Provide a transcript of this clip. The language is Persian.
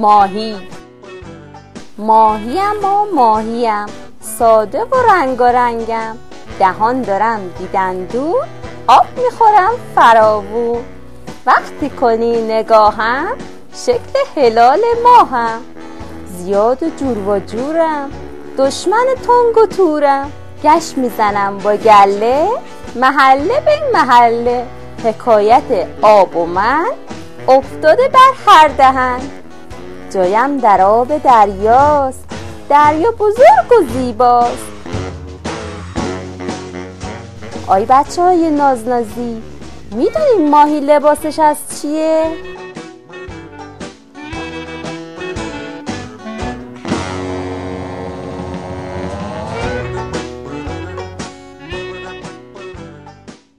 ماهی. ماهیم و ماهیم ساده و رنگارنگم. دهان دارم دیدندون آب می‌خورم فراوون وقتی کنی نگاهم شکل هلال ماهم. زیاد و جور و جورم دشمن تنگ و تورم. گشت می‌زنم با گله محله به محله. حکایت آب و من افتاده بر هر دهن. جایم در آب دریاست دریا بزرگ و زیباست آی بچه های نازنازی می‌دونین ماهی لباسش از چیه؟